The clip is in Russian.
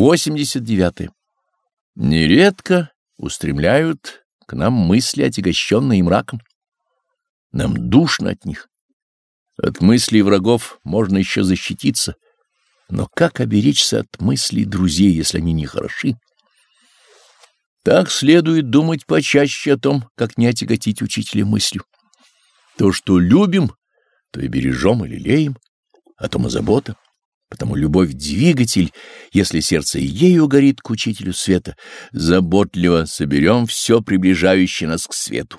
89. Нередко устремляют к нам мысли, отягощенные мраком. Нам душно от них. От мыслей врагов можно еще защититься, но как оберечься от мыслей друзей, если они не хороши? Так следует думать почаще о том, как не отяготить учителя мыслью. То, что любим, то и бережем или лелеем, о том и забота. Потому любовь — двигатель, если сердце ею горит к учителю света, заботливо соберем все приближающее нас к свету.